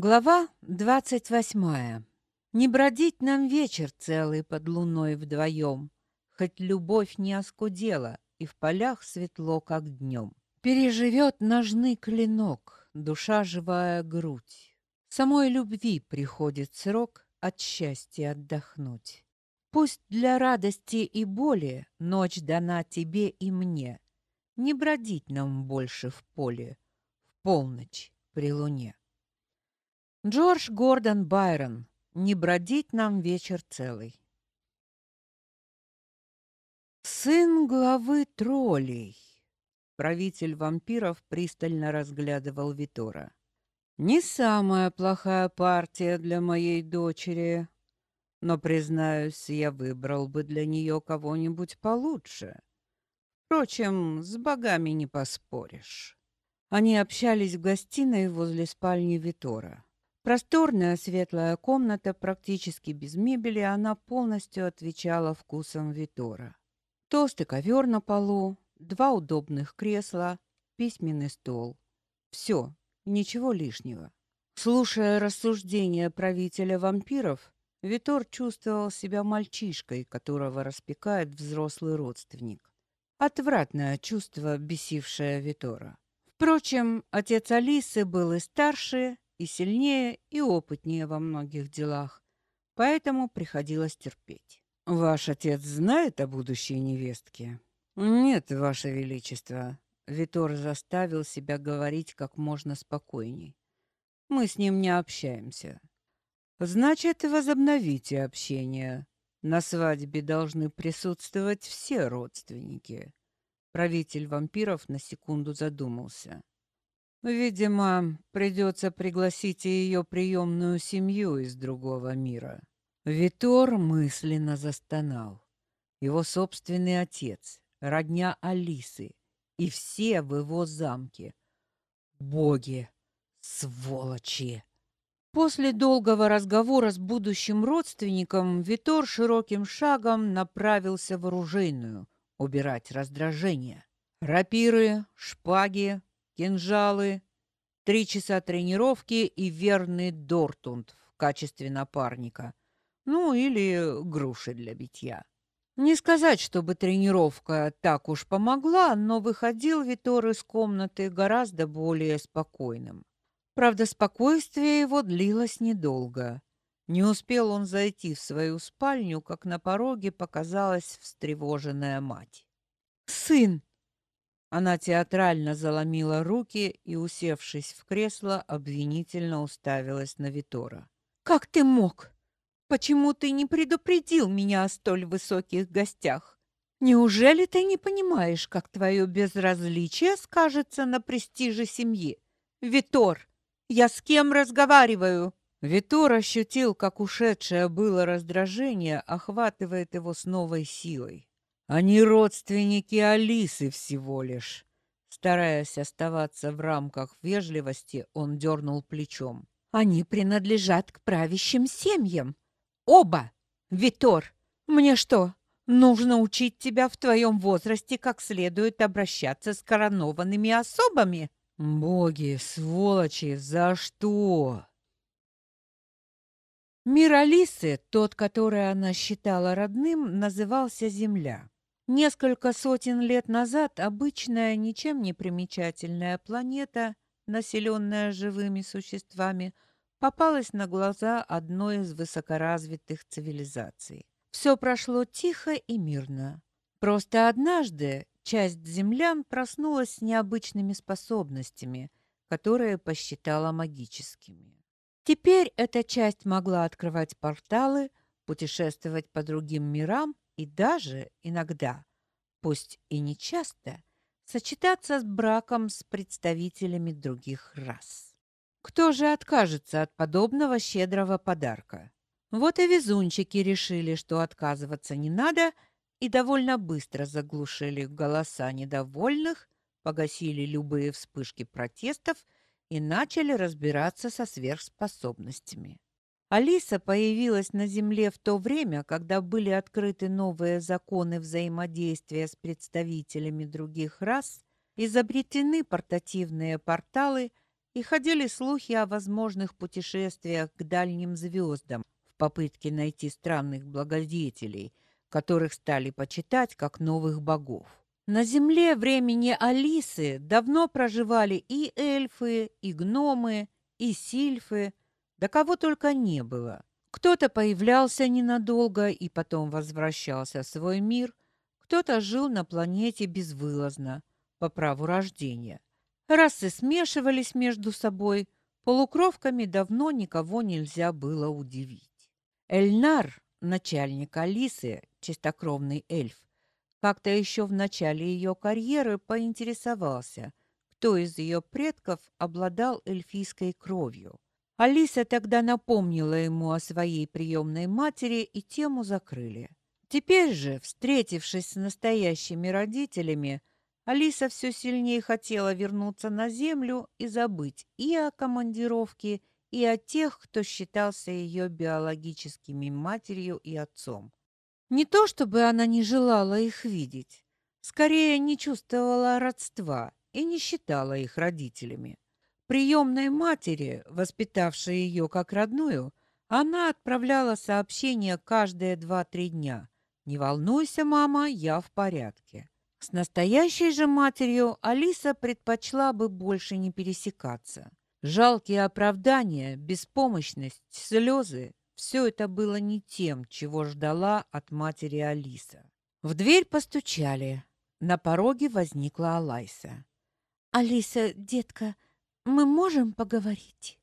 Глава двадцать восьмая. Не бродить нам вечер целый под луной вдвоем, Хоть любовь не оскудела, и в полях светло, как днем. Переживет ножный клинок, душа живая грудь. Самой любви приходит срок от счастья отдохнуть. Пусть для радости и боли ночь дана тебе и мне. Не бродить нам больше в поле в полночь при луне. Джордж Гордон Байрон. Не бродить нам вечер целый. Сын главы троллей. Правитель вампиров пристально разглядывал Витора. Не самая плохая партия для моей дочери, но, признаюсь, я выбрал бы для нее кого-нибудь получше. Впрочем, с богами не поспоришь. Они общались в гостиной возле спальни Витора. Просторная светлая комната, практически без мебели, она полностью отвечала вкусам Витора. Толстый ковер на полу, два удобных кресла, письменный стол. Все, ничего лишнего. Слушая рассуждения правителя вампиров, Витор чувствовал себя мальчишкой, которого распекает взрослый родственник. Отвратное чувство, бесившее Витора. Впрочем, отец Алисы был и старше, и сильнее, и опытнее во многих делах, поэтому приходилось терпеть. Ваш отец знает о будущей невестке? Нет, ваше величество. Витор заставил себя говорить как можно спокойней. Мы с ним не общаемся. Значит, возобновите общение. На свадьбе должны присутствовать все родственники. Правитель вампиров на секунду задумался. Видимо, придется пригласить ее приемную семью из другого мира. Витор мысленно застонал. Его собственный отец, родня Алисы и все в его замке. Боги, сволочи! После долгого разговора с будущим родственником Витор широким шагом направился в оружейную убирать раздражение. Рапиры, шпаги, кинжалы, три часа тренировки и верный Дортунд в качестве напарника. Ну, или груши для битья. Не сказать, чтобы тренировка так уж помогла, но выходил Витор из комнаты гораздо более спокойным. Правда, спокойствие его длилось недолго. Не успел он зайти в свою спальню, как на пороге показалась встревоженная мать. «Сын!» Она театрально заломила руки и, усевшись в кресло, обвинительно уставилась на Витора. «Как ты мог? Почему ты не предупредил меня о столь высоких гостях? Неужели ты не понимаешь, как твое безразличие скажется на престиже семьи? Витор, я с кем разговариваю?» Витор ощутил, как ушедшее было раздражение охватывает его с новой силой. Они родственники Алисы всего лишь. Стараясь оставаться в рамках вежливости, он дернул плечом. Они принадлежат к правящим семьям. Оба! Витор, мне что, нужно учить тебя в твоем возрасте как следует обращаться с коронованными особами? Боги, сволочи, за что? Мир Алисы, тот, который она считала родным, назывался Земля. Несколько сотен лет назад обычная, ничем не примечательная планета, населенная живыми существами, попалась на глаза одной из высокоразвитых цивилизаций. Все прошло тихо и мирно. Просто однажды часть землян проснулась с необычными способностями, которые посчитала магическими. Теперь эта часть могла открывать порталы, путешествовать по другим мирам и даже иногда, пусть и не часто, сочетаться с браком с представителями других рас. Кто же откажется от подобного щедрого подарка? Вот и везунчики решили, что отказываться не надо, и довольно быстро заглушили голоса недовольных, погасили любые вспышки протестов и начали разбираться со сверхспособностями. Алиса появилась на Земле в то время, когда были открыты новые законы взаимодействия с представителями других рас, изобретены портативные порталы и ходили слухи о возможных путешествиях к дальним звездам в попытке найти странных благодетелей, которых стали почитать как новых богов. На земле времени Алисы давно проживали и эльфы, и гномы, и сильфы, да кого только не было. Кто-то появлялся ненадолго и потом возвращался в свой мир, кто-то жил на планете безвылазно, по праву рождения. Расы смешивались между собой, полукровками давно никого нельзя было удивить. Эльнар, начальник Алисы, чистокровный эльф, как-то еще в начале ее карьеры поинтересовался, кто из ее предков обладал эльфийской кровью. Алиса тогда напомнила ему о своей приемной матери, и тему закрыли. Теперь же, встретившись с настоящими родителями, Алиса все сильнее хотела вернуться на землю и забыть и о командировке, и о тех, кто считался ее биологическими матерью и отцом. Не то чтобы она не желала их видеть, скорее не чувствовала родства и не считала их родителями. Приемной матери, воспитавшей ее как родную, она отправляла сообщения каждые два-три дня. «Не волнуйся, мама, я в порядке». С настоящей же матерью Алиса предпочла бы больше не пересекаться. Жалкие оправдания, беспомощность, слезы – все это было не тем, чего ждала от матери Алиса. В дверь постучали. На пороге возникла Алайса. «Алиса, детка, мы можем поговорить?»